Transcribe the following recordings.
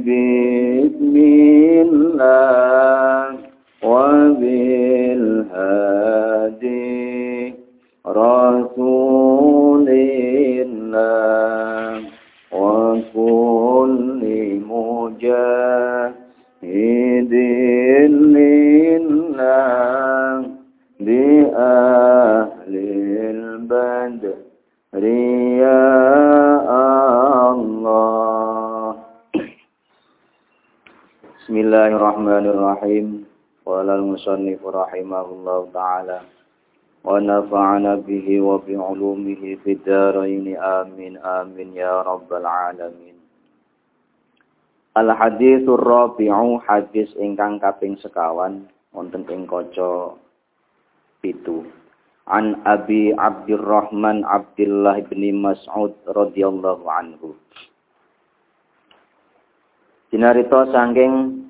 ببسم ونفعنا به وبعلومه في الدارين آمين آمين يا رب العالمين Al hadithur rabi'u hadis ingkang kaping sekawan wonten ing kaca pitu. An Abi Abdurrahman Abdullah bin Mas'ud radhiyallahu anhu. Dinarita saking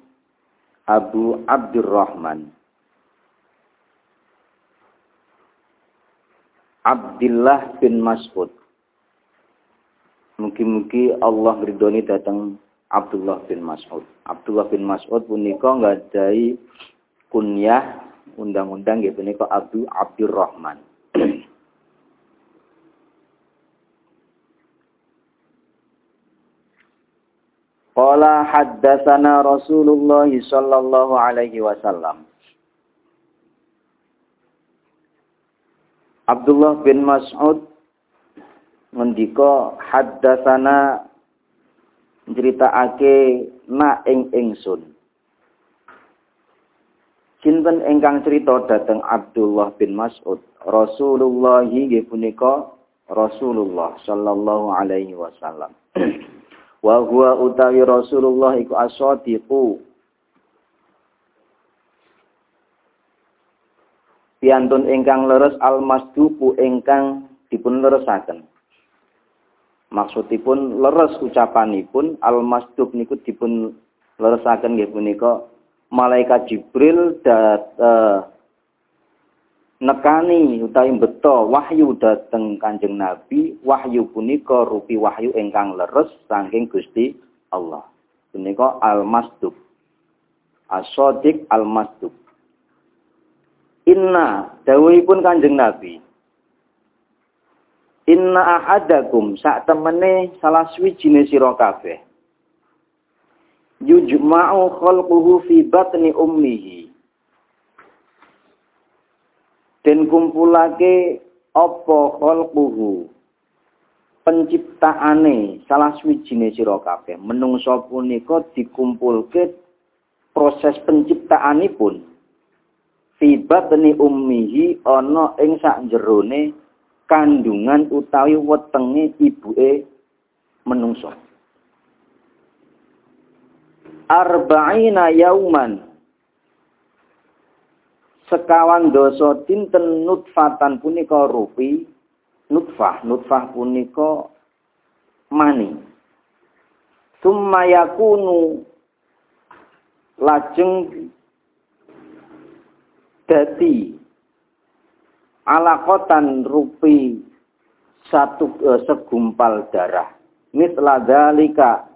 Abu Abdurrahman Abdullah bin Mas'ud. Mugi-mugi Allah ridhoni datang Abdullah bin Mas'ud. Abdullah bin Mas'ud punika nggadahi kunyah undang-undang nggih punika Abu Abdurrahman. Qala haddatsana Rasulullah sallallahu alaihi wasallam. Abdullah bin Mas'ud ngendika haddatsana ake na ing ingsun. Sinten ingkang cerita dateng Abdullah bin Mas'ud, Rasulullah nggih punika Rasulullah sallallahu alaihi wasallam. Wa huwa utawi Rasulullah iku as-sadiqu. Piantun ingkang leres al-masduku ingkang dipun leresaken. Maksudipun leres ucapanipun al-masduk niku dipun leresaken nggih punika malaikat Jibril dat uh, nekani utawi beto wahyu dateng Kanjeng Nabi. Wahyu punika rupi wahyu ingkang leres saking Gusti Allah. Punika al-masduk as-sadiq al-masduk Inna dawuhipun Kanjeng Nabi Inna ahadakum sak temene salah swijine sira kabeh. Yujma'u khalquhu fi batni ummihi. Den kumpulake apa khalquhu penciptaane salah swijine sira kabeh. Menungsa punika dikumpulke proses penciptaanipun fi batni ummihi ana ing sak jerone kandungan utawi wetenge ibuke menungso. Arba'ina yauman sekawan dosa dinten nutfatan punika rupi nutfah nutfah punika mani summa yakunu lajeng dadi alakotan rupi satu uh, segumpal darah. Mitla dalika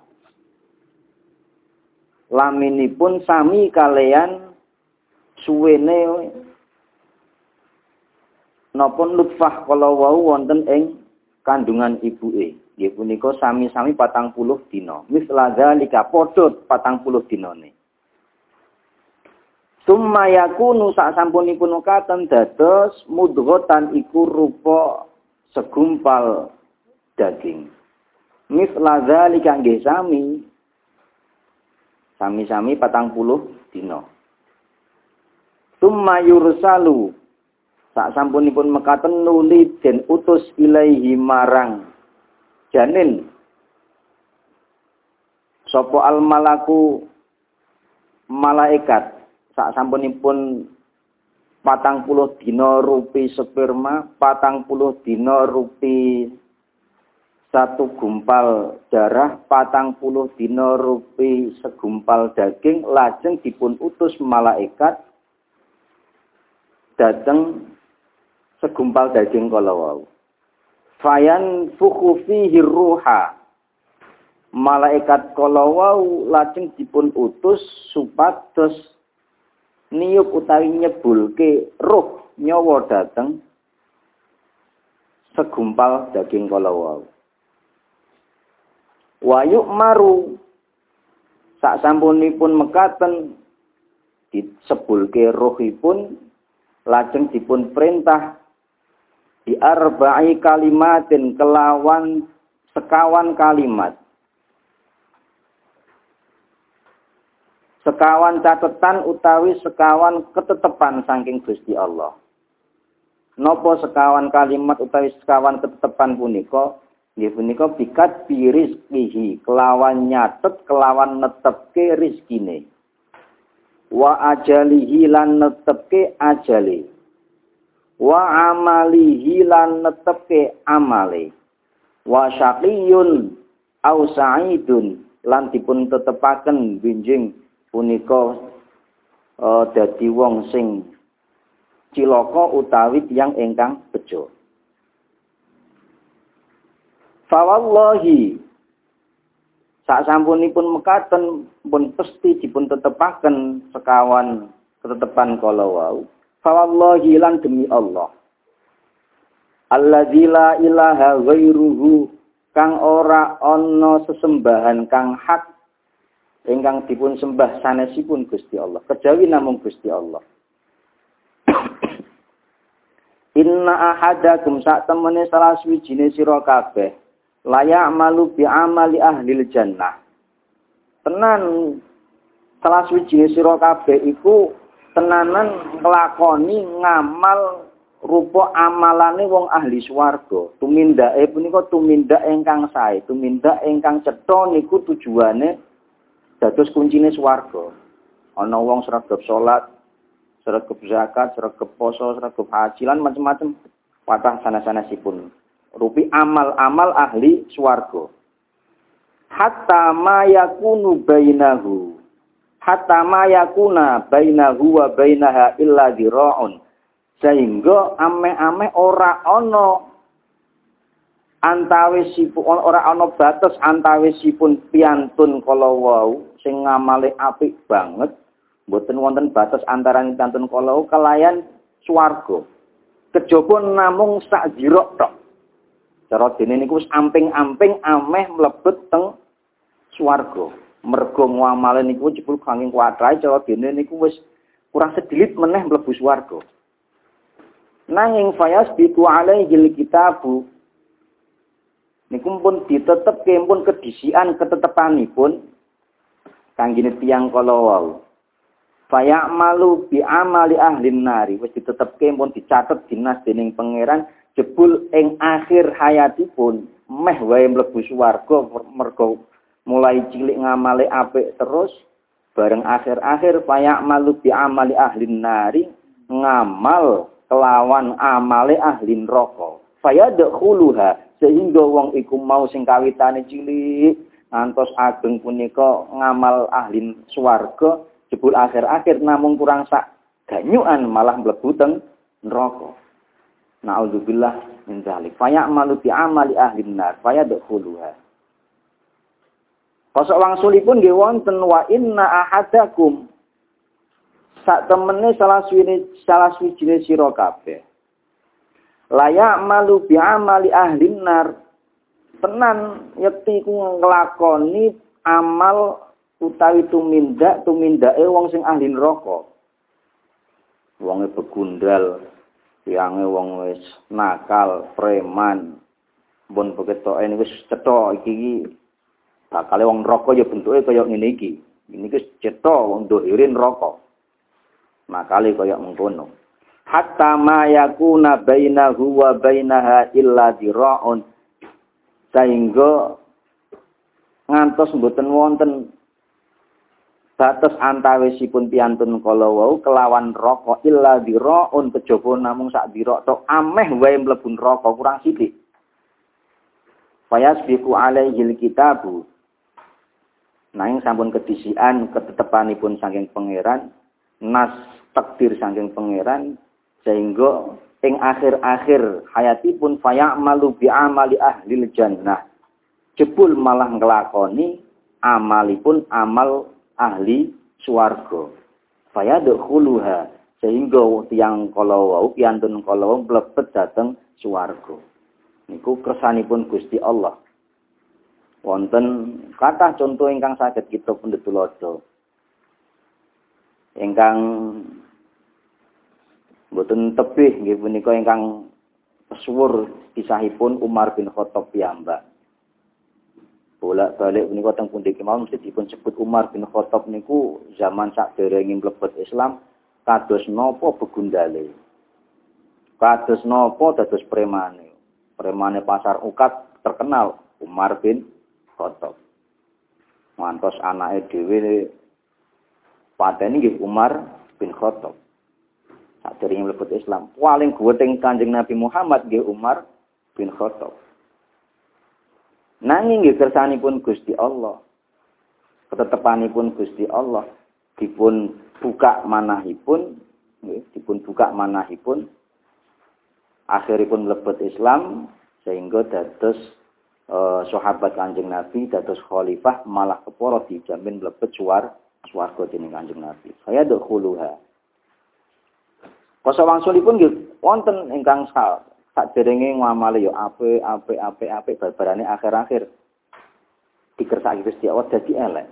laminipun sami kalian suwene nopun lutfah kala wau wonten ing kandungan ibuke. Nggih punika sami-sami patang puluh dina. Misla dalika padha patang puluh dinane. Summa yakunu sak sampunipun katen dados mudghatan iku rupa segumpal daging. Misla zalika nggih sami sami-sami patang puluh dino. Summa yursalu sak sampunipun mekaten nuli den utus ilaihi marang janin sapa al malaku malaikat sak sampunipun patang puluh dino rupi sperma, patang puluh dino rupi satu gumpal darah, patang puluh dino rupi segumpal daging, lajeng dipun utus malaikat dateng segumpal daging kalau Fayan fuku fihi. Malaikat kalau lajeng dipun utus supados niup utawi nyebulke roh nyawa dateng segumpal daging kala. Wayuk maru sak sampunipun mekaten disebulke rohipun lajeng dipun perintah di arba'i kalimatin kelawan sekawan kalimat sekawan catatan utawi sekawan ketetepan saking Gusti Allah. Nopo sekawan kalimat utawi sekawan ketetepan punika nggih punika bikat birizkihi kelawan nyatet kelawan netepke rizkine. Wa ajalihi lan netepke ajali. Wa amalihi lan netepke amale. Wa syaqiyun au sa'idun lan dipun tetepaken binjing punika uh, dadi wong sing cilaka utawi tiyang ingkang bejo. Fawallahi sak sampunipun mekaten pun pasti dipun tetepaken sekawan ketetepan kala wau. Fawallahi lan demi Allah. Alladzi la ilaha ghairuhu kang ora ana sesembahan kang hak ingkang dipun sembah sanesipun Gusti Allah. Kejawi namung Gusti Allah. Inna ahadakum sak temene salah suwijine sira kabeh layak malu bi amali ahli jannah. Tenan salah suwijine sira kabeh iku tenanan nglakoni ngamal rupa amalane wong ahli swarga. Tumindake punika tumindak ingkang sae, tumindak ingkang cetha niku tujuane dados kuncine swarga. Ana wong sregep salat, sregep zakat, sregep poso, sregep haji lan macam-macam patah sana-sanasipun. Rupi amal-amal ahli swarga. Hatta ma yakunu bainahu. Hatta ma yakuna bainahu wa bainaha illa dira'un. Sehingga ame-ame ora ana antawisipun ora ana batas antawisipun piantun kala wau sing ngamale apik banget mboten wonten batas antaraning piantun kala wau kelayan swarga. Kejaba namung sak jirok tok. Cara dene niku wis amping-amping ameh mlebet teng swarga. Mergo ngamale niku jebul kanging kuwatrae cara dene niku wis kurang sedilit meneh mlebu swarga. Nanging fayas biku alaihi kitabu niku pun ditetepke pun kedisian ketetepanipun kanggene tiyang kala wau. Malu bi amali ahli nari. Wis ditetepke pun dicatet dinas dening pangeran jebul ing akhir hayatipun. Meh wae mlebu swarga mergo mulai cilik ngamale apik terus. Bareng akhir-akhir malu bi amali ahli nari ngamal kelawan amale ahli neraka. Fayadkhuluha sehingga wong iku mau sing kawitane cilik ngantos ageng punika ngamal ahli swarga jebul akhir-akhir namung kurang sak ganyuan malah mlebu teng neraka. Naudzubillah min dzalik fayamalu bi amali ahli nar fayadkhuluha. Kosok wangsulipun nggih wonten wa inna ahadakum. Sak temene salah suwine salah suwijine sira kabeh. Layak malu bi amali ahli nar tenan yekti ku nglakoni amal utawi tumindak tumindake wong sing ahli neraka wonge begundal, tiange wong wis nakal, preman. Mbon beketoke niku wis cetha iki bakale wong neraka ya bentuke kaya ngene iki. Ini wis cetha wong dohirin neraka. Nakale kaya mengkono. Hatta ma yakuna bainahu wa bainaha illa dira'un. Sehingga ngantos mboten wonten batas antawisipun piantun kala wau kelawan rokok illa diraun kejaba namung sak dira tok ameh wae mlebu neraka kurang sithik. Fayasbiqu alaihi kitabu. Nanging sampun kedisian ketetepanipun saking pangeran nas takdir saking pangeran sehingga ing akhir-akhir hayatipun fayamalu bi amali ahli jannah jebul malah nglakoni amalipun amal ahli swarga. Fayadkhuluha sehingga tiang kala wau piantun kala wau mlebet dhateng swarga. Niku kersanipun Gusti Allah. Wonten kathah contoh ingkang saged kita pendhetulada. Ingkang boten tebih nggih punika ingkang pesuwur kisahipun Umar bin Khattab piyambak bolak-balik menika teng pundi kemawon mesti dipun sebut Umar bin Khattab niku zaman sakderenge mlebet Islam kados napa begundale. Kados napa dados premane. Premane pasar ukat terkenal Umar bin Khattab. Mantos anake dhewe pateni nggih Umar bin Khattab. Sakderenge mlebet Islam, paling guweting Kanjeng Nabi Muhammad nggih Umar bin Khattab. Nanging nggih kersanipun Gusti Allah. Ketetepanipun Gusti Allah dipun buka manahipun nggih dipun buka manahipun akhiripun mlebet Islam sehingga dados eh, sahabat Kanjeng Nabi dados khalifah malah keporo dijamin mlebet suar swarga dening Kanjeng Nabi. Saya dukhuluha. Kosa wangsulipun nggih wonten ingkang sal sak derenge ngamale yo apik apik apik apik babarane akhir-akhir dikersaki Gusti Allah dadi elek.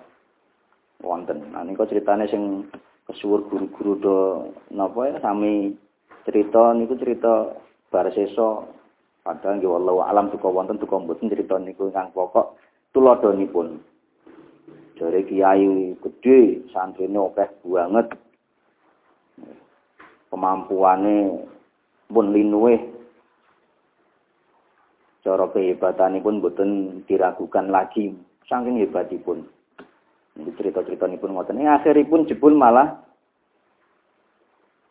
Wonten. Nah niku critane sing kesuwur guru-guru do napa ya sami cerita niku cerita bar sesa padahal nggih wallahu alam duka wonten duka mboten cerita niku ingkang pokok tuladhanipun. Jare kiai gedhe santrine akeh banget. Kemampuane pun linuwih cara kehebatanipun boten diragukan lagi saking hebatipun. Ini cerita-cerita pun ngoten. Ini akhiripun jebul malah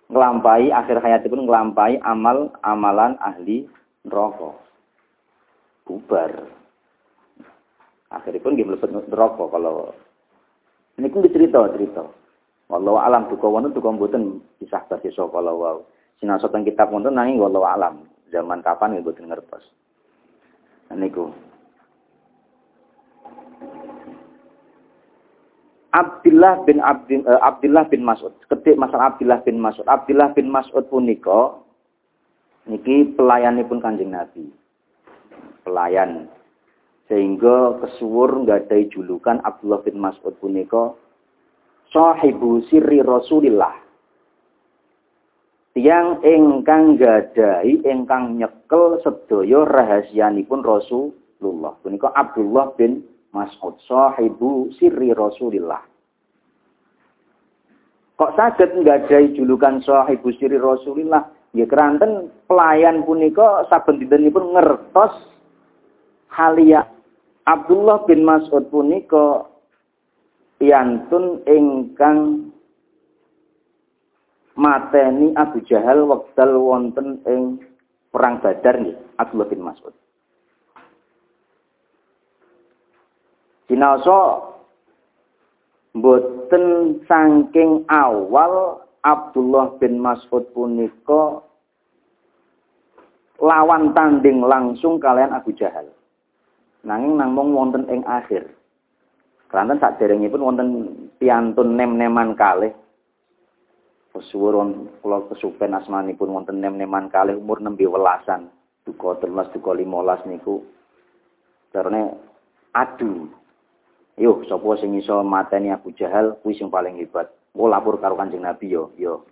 ngelampai akhir hayatipun ngelampai amal amalan ahli neraka. Bubar. Akhiripun nggih mlebet neraka kalau ini pun cerita-cerita. Wallahu alam duka wonten duka mboten kisah bersisa kalau wau. Sinasa teng kitab wonten nanging wallahu alam. Zaman kapan nggih mboten ngertos niku Abdullah bin Abdullah bin Mas'ud. Ketik masalah Abdullah bin Mas'ud. Abdullah bin Mas'ud punika niki pelayanipun Kanjeng Nabi. Pelayan. Sehingga kesuwur nggadahi julukan Abdullah bin Mas'ud punika sahibu sirri Rasulillah tiang ingkang gadai ingkang nyekel sedaya rahasianipun Rasulullah. Punika Abdullah bin Mas'ud sahibu sirri Rasulillah. Kok saged nggadahi julukan sahibu sirri Rasulillah? Ya keranten pelayan punika saben dintenipun ngertos halia Abdullah bin Mas'ud punika piantun ingkang mateni Abu Jahal wekdal wonten ing perang Badar nggih Abdullah bin Mas'ud. Dinaoso mboten saking awal Abdullah bin Mas'ud punika lawan tanding langsung kalian Abu Jahal. Nanging namung wonten ing akhir. Keranten saderengipun wonten piantun nem-neman kalih Pesuwurun kula kesupen asmanipun wonten nem-neman kalih umur nembe welasan. Duka 13 duka 15 niku. Karena adu. Yo sapa sing iso mateni Abu Jahal kuwi sing paling hebat. Mau lapor karo Kanjeng Nabi yo, yo.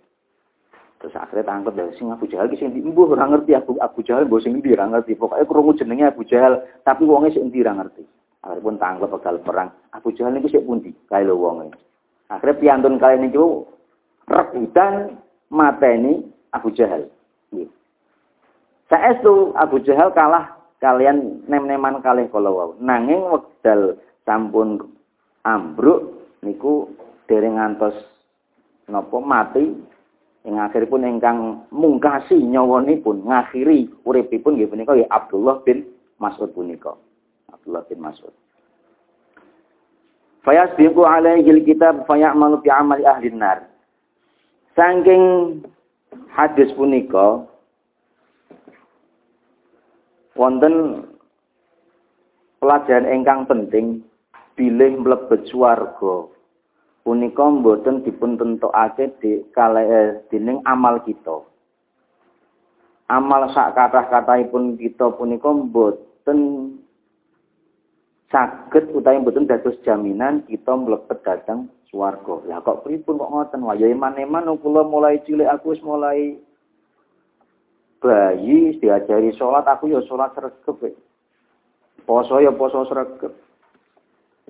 Terus akhirnya tangkep dari sing Abu Jahal ki sing mbuh ora ngerti Abu Abu Jahal mbok sing ndi ngerti. Pokoke krungu jenenge Abu Jahal, tapi wonge sing ndi ora ngerti. Akhirnya pun tangkep pegal perang. Abu Jahal niku sik pundi? Kae lho wonge. Akhirnya piantun kali niku rebutan mateni Abu Jahal. Nggih. Saestu Abu Jahal kalah kalian nem-neman kalih kala wau. Nanging wekdal sampun ambruk niku dereng ngantos napa mati Ing akhiripun ingkang mungkasi nyawanipun ngakhiri uripipun nggih punika ya Abdullah bin Mas'ud punika. Abdullah bin Mas'ud. Fayasbiqu alaihi alkitab fayamalu bi amali ahli nar. Saking hadis punika wonten pelajaran ingkang penting bilih mlebet swarga punika mboten dipun tentokake di kale eh, dening amal kita. Amal sak kathah-kathahipun kita punika mboten saged utawi mboten dados jaminan kita mlebet dhateng swarga. Lah kok pripun kok ngoten wae eman-eman kula mulai cilik aku wis mulai bayi diajari sholat aku ya sholat sregep. Poso ya poso sregep.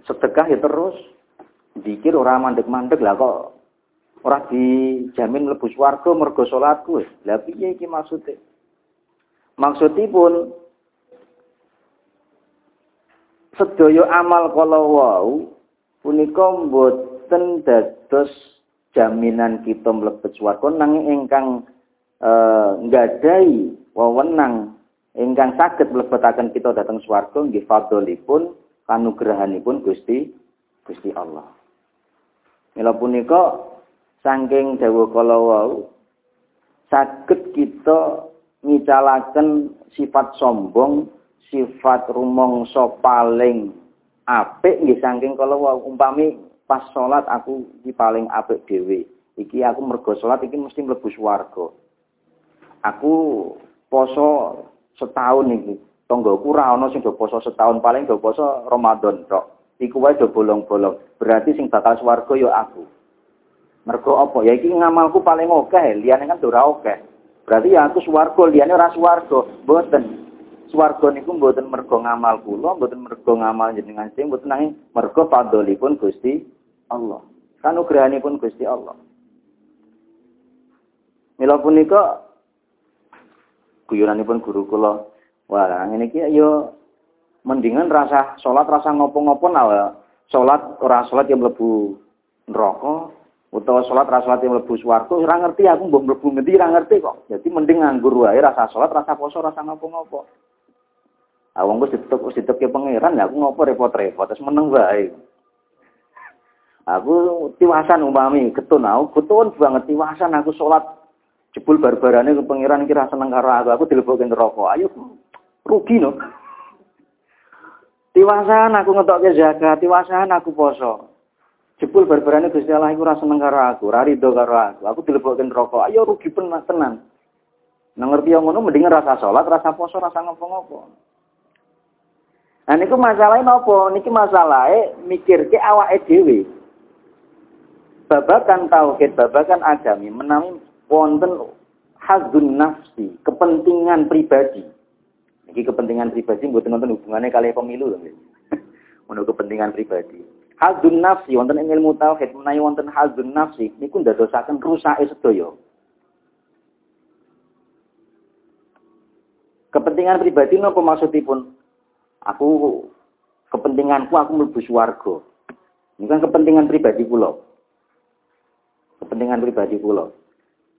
Sedekah ya terus Dikir ora mandek-mandek lah kok ora dijamin mlebu swarga mergo salatku. Lah piye iki maksude? Maksudipun sedaya amal kala wau punika mboten dados jaminan kita mlebet swarga nanging ingkang eh nggadahi wewenang ingkang saged mlebetaken kita dhateng swarga nggih fadholipun kanugrahanipun Gusti Gusti Allah. Mila punika saking dawuh kala wau saged kita ngicalaken sifat sombong, sifat rumangsa paling apik nggih saking kala umpami pas salat aku iki paling apik dhewe. Iki aku mergo salat iki mesti mlebu swarga. Aku poso setahun iki. Tonggoku ora ana sing do poso setahun paling do poso Ramadan tok iku wae do bolong-bolong. Berarti sing bakal swarga ya aku. Mergo apa? Ya iki ngamalku paling oke, liyane kan ora oke. Berarti ya aku swarga, liyane ora swarga. Mboten. Swarga niku mboten mergo ngamal kula, mboten mergo ngamal jenengan sing mboten nanging mergo fadholipun Gusti Allah. Kanugrahanipun Gusti Allah. Mila punika guyonanipun guru kula. Wah, ngene iki ya mendingan rasa sholat rasa ngopo-ngopo nah sholat ora sholat yang mlebu neraka utawa sholat rasa sholat yang mlebu swarga ora ngerti aku mbok mlebu ngendi ora ngerti kok jadi mending nganggur wae rasa sholat rasa poso rasa ngopo-ngopo awang wis ditutup wis ditutup pangeran ya aku ngopo repot-repot terus meneng wae aku tiwasan umpami ketun aku ketun banget tiwasan aku sholat jebul barbarane ke pangeran kira seneng karo aku aku dilebokke neraka ayo rugi no Tiwasan aku ngetokke zakat, tiwasan aku poso. Jebul barbarane Gusti Allah iku ora seneng karo aku, ora rido karo aku. Aku dilebokke neraka. Ayo rugi tenan. Nang ngerti yang ngono mending rasa salat, rasa poso, rasa ngopo-ngopo. Nah niku masalahe napa? Niki masalahe mikirke awake dhewe. Babakan tauhid, babakan agami menawi wonten hazun nafsi, kepentingan pribadi. Iki kepentingan pribadi mboten nonton hubungannya kali pemilu. Menurut kepentingan pribadi. Hadun nafsi wonten ing ilmu tauhid menawi wonten hadun nafsi niku ndadosaken rusake sedaya. Kepentingan pribadi napa maksudipun? Aku kepentinganku aku mlebu swarga. Ini kan kepentingan pribadi kula. Kepentingan pribadi kula.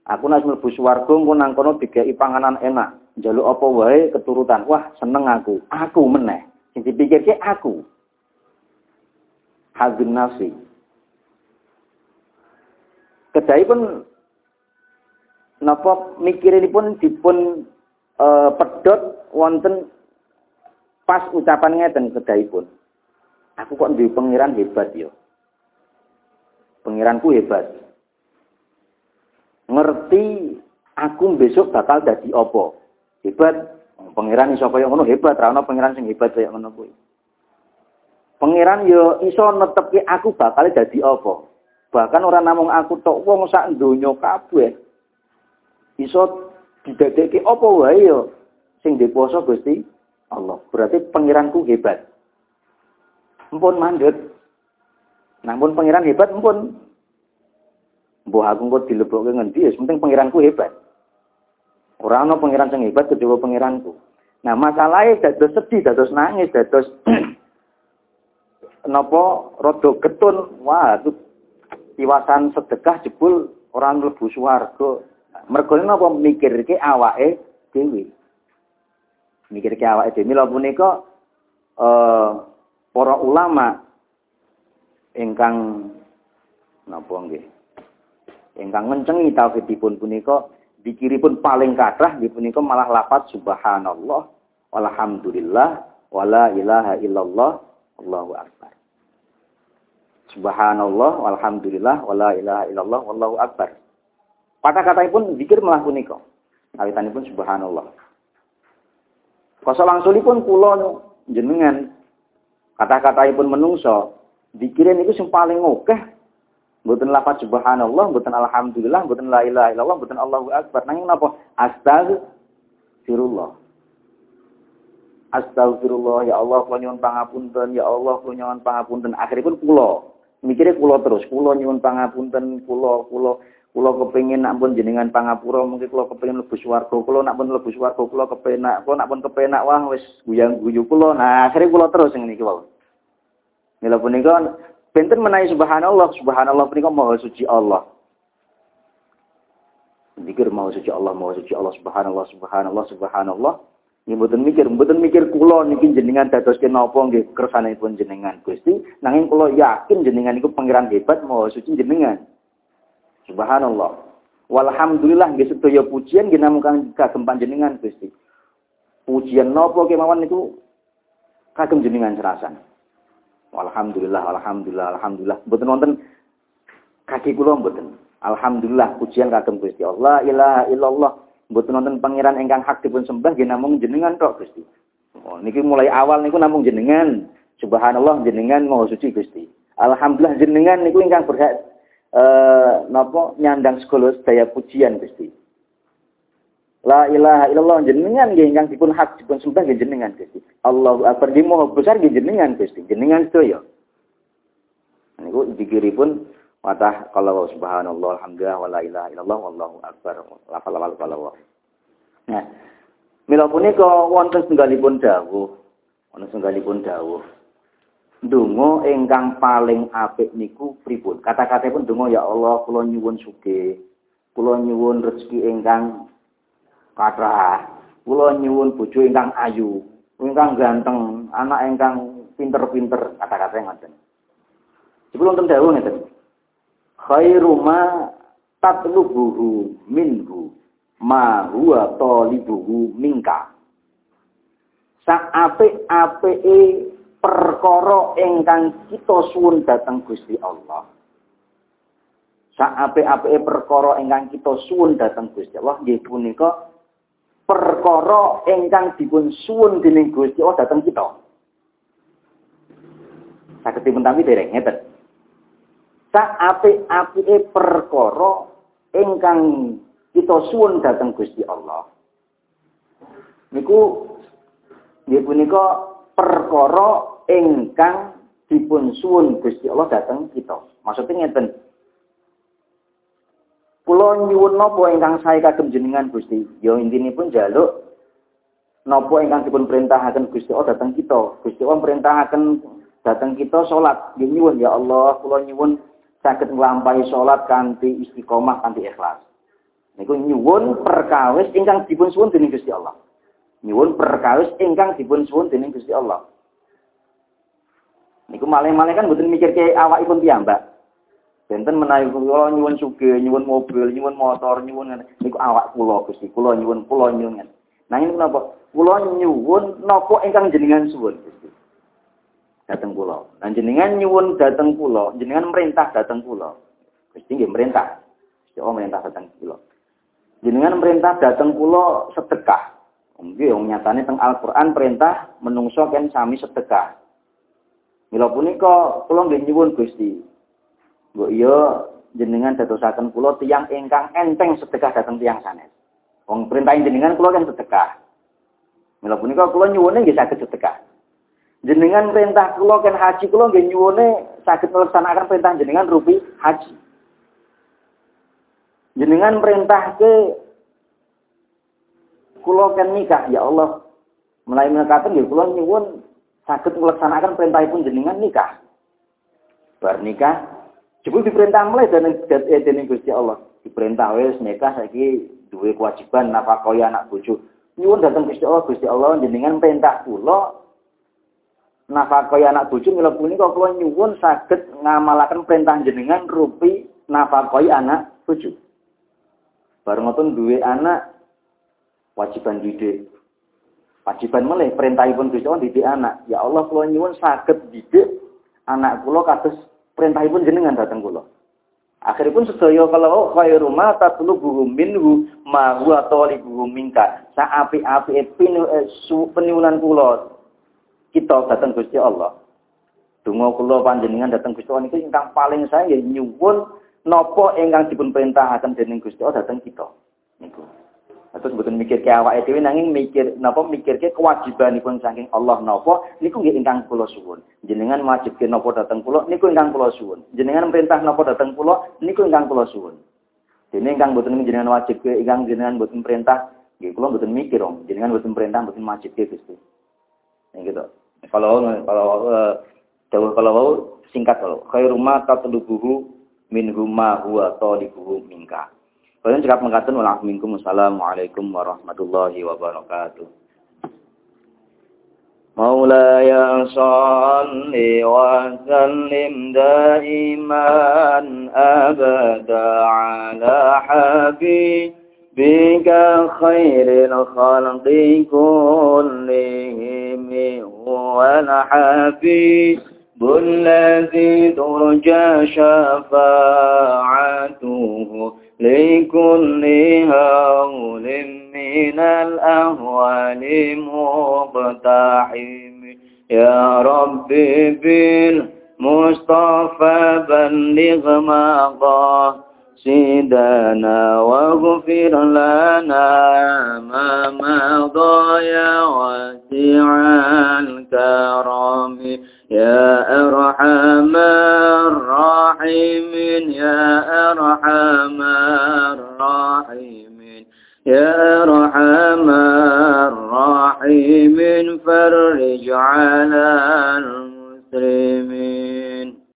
Aku nek mlebu swarga engko nang kono digawe panganan enak jaluk apa wae keturutan. Wah, seneng aku. Aku meneh. Sing dipikirke aku. Hazun nafsi. Kedai pun napa mikirinipun dipun e, pedot wonten pas ucapan ngeten kedai pun. Aku kok duwe pangeran hebat yo. Pangeranku hebat. Ngerti aku besok bakal dadi apa. Hebat. Pangeran iso kaya ngono hebat, ra ono pangeran sing hebat kaya ngono kuwi. Pangeran yo iso netepke aku bakal dadi apa. Bahkan ora namung aku tok wong sak donya kabeh. iso didadekke apa wae ya sing diposo Gusti Allah. Berarti pangeranku hebat. Mpun mandut. Namun pangeran hebat mpun. Mbah aku kok dilebokke ngendi ya penting pangeranku hebat. Ora ana pangeran sing hebat kecuali pangeranku. Nah, masalahnya dados sedih, dados nangis, dados napa rada getun. Wah, itu tiwasan sedekah jebul orang mlebu swarga. Mergo napa mikirke awake dhewe. Mikirke awake dhewe. Mila punika eh para ulama ingkang napa nggih ingkang ngencengi tauhidipun punika dikiripun paling kathah nggih punika malah lafaz subhanallah walhamdulillah wala ilaha illallah Allahu akbar. Subhanallah walhamdulillah wala ilaha illallah wallahu akbar. Kata-kataipun zikir malah punika. Awitanipun subhanallah. Kasa langsulipun kula jenengan kata-kataipun menungso dikirim itu sing paling akeh Mboten lafaz subhanallah, mboten alhamdulillah, mboten la ilaha illallah, mboten Allahu akbar. Nanging napa? Astagfirullah. Astagfirullah ya Allah kula nyuwun pangapunten, ya Allah kula nyuwun pangapunten. Akhiripun kula mikire kula terus, kula nyuwun pangapunten, kula kula kula kepengin nak pun jenengan pangapura, mungkin kula kepengin lebu swarga, kula nak pun lebu swarga, kula kepenak, kula nak pun kepenak wah wis guyang guyu kula. Nah, akhire kula terus ngene iki wae. Mila punika benten menawi subhanallah, subhanallah punika maha suci Allah. Zikir maha suci Allah, maha suci Allah, subhanallah, subhanallah, subhanallah. Nggih mboten mikir, mboten mikir kula niki jenengan dadoske napa nggih kersanipun jenengan Gusti, nanging kula yakin jenengan iku pangeran hebat maha suci jenengan. Subhanallah. Walhamdulillah nggih sedaya pujian nggih namung kagem panjenengan Gusti. Pujian napa kemawon niku kagem jenengan serasan. Alhamdulillah, alhamdulillah, alhamdulillah. Mboten wonten kaki kula mboten. Alhamdulillah pujian kagem Gusti Allah, ilaha illallah. Mboten wonten pangeran ingkang hak dipun sembah nggih namung jenengan tok Gusti. Oh, niki mulai awal niku namung jenengan. Subhanallah jenengan mau suci Gusti. Alhamdulillah jenengan niku ingkang berhak eh napa nyandang segala sedaya pujian Gusti. La ilaha illallah jenengan nggih ingkang dipun hak dipun sembah nggih jenengan Gusti. Allahu akbar di moho besar nggih jenengan Gusti. Jenengan sedaya. Niku dikiripun watah kalau subhanallah alhamdulillah wala ilaha illallah wallahu akbar. Lafal lafal kalau. Nah, mila punika wonten setunggalipun dawuh. Wonten setunggalipun dawuh. Donga ingkang paling apik niku pripun? Kata-katanya pun donga ya Allah kula nyuwun sugih. Kula nyuwun rezeki ingkang kathah. Kula nyuwun bojo ingkang ayu ingkang ganteng anak ingkang pinter-pinter. Kata-kata yang ngoten. Sebelum wonten dawuh ngeten. Khairu ma tatlubuhu minhu ma huwa talibuhu minka. Sak apik-apike perkara ingkang kita suwun dhateng Gusti Allah sak apik-apike perkara ingkang kita suwun dhateng Gusti Allah nggih punika perkara ingkang dipun suwun dening Gusti Allah dhateng kita. Saged dipun dereng ngeten. Apik-apike perkara ingkang kita suwun dhateng Gusti Allah. Niku nggih punika perkara ingkang dipun suwun Gusti Allah dhateng kita. Maksudnya ngeten, Kula nyuwun napa ingkang saya kagem jenengan Gusti? Ya pun jaluk napa ingkang dipun perintahaken Gusti Allah datang kita. Gusti Allah perintahaken datang kita salat. Nggih nyuwun ya Allah, kula nyuwun saged nglampahi salat kanthi istiqomah kanthi ikhlas. Niku nyuwun perkawis ingkang dipun suwun dening Gusti Allah. Nyuwun perkawis ingkang dipun suwun dening Gusti Allah. Niku malih-malih kan mboten mikirke awakipun piyambak. Benten menawi kula nyuwun sugih, nyuwun mobil, nyuwun motor, nyuwun niku awak kula Gusti. Kula nyuwun, kula nyuwun. Nanging napa? Kula nyuwun napa ingkang jenengan suwun Gusti. Dateng kula. Lan jenengan nyuwun dateng kula, jenengan merintah dateng kula. Gusti nggih merintah. Gusti Allah merintah dateng kula. Jenengan merintah dateng kula sedekah. Nggih wong nyatane teng Al-Qur'an perintah menungso kan sami sedekah. Mila punika kula nggih nyuwun Gusti, Mbok iya jenengan dadosaken kula tiyang ingkang enteng sedekah dateng tiyang sanes. Wong perintah jenengan kula kan sedekah. Mila punika kula nyuwune nggih saged sedekah. Jenengan perintah kula kan haji kula nggih nyuwune saged melaksanakan perintah jenengan rupi haji. Jenengan perintah ke kula kan nikah ya Allah. Mulai menekaten nggih kula nyuwun saged melaksanakan perintahipun jenengan nikah. Bar nikah jebul diperintah mulai dening dening Gusti Allah. Diperintah wis nikah saiki duwe kewajiban nafkahi anak bojo nyuwun datang Gusti Allah, Gusti Allah jenengan perintah kula nafkahi anak bojo mila punika kula nyuwun saged ngamalaken perintah jenengan rupi nafkahi anak bojo. Bareng ngoten duwe anak wajiban didik. Wajiban melih perintahipun Gusti Allah didik anak. Ya Allah kula nyuwun saged didik anak kula kados perintahipun jenengan datang kula. Akhiripun sedaya kalau khairu ma tatlubuhu minhu ma huwa talibuhu minka. Saapi-api eh, peniunan kula kita datang Gusti Allah. Donga kula panjenengan datang Gusti Allah niku ingkang paling saya nyuwun napa ingkang dipun perintahaken dening Gusti Allah datang kita. Niku. Terus mboten mikir ke awake dhewe nanging mikir napa mikirke kewajibanipun saking Allah napa niku nggih ingkang kula suwun. Jenengan wajibke napa dhateng kula niku ingkang kula suwun. Jenengan perintah napa dhateng kula niku ingkang kula suwun. Dene ingkang mboten jenengan wajibke ingkang jenengan mboten perintah nggih kula mboten mikir om. Jenengan mboten perintah mboten wajibke Gusti. Nek gitu. Kalau kalau jauh kalau singkat kalau khairu ma tatlubuhu min huma huwa talibuhu minka. Kalian cakap mengatakan walau minkum assalamualaikum warahmatullahi wabarakatuh. مولاي صل وسلم دائما أبدا على حبيبك خير الخلق كلهم هو الحبيب الذي ترجى شفاعته لكل هول من الأهوال مقتحم. يا ربي بالمصطفى بلغ مقاصدنا واغفر لنا ما مضى يا واسع الكرم. يا أرحم الراحمين يا أرحم الراحمين يا أرحم الراحمين فرج على المسلمين.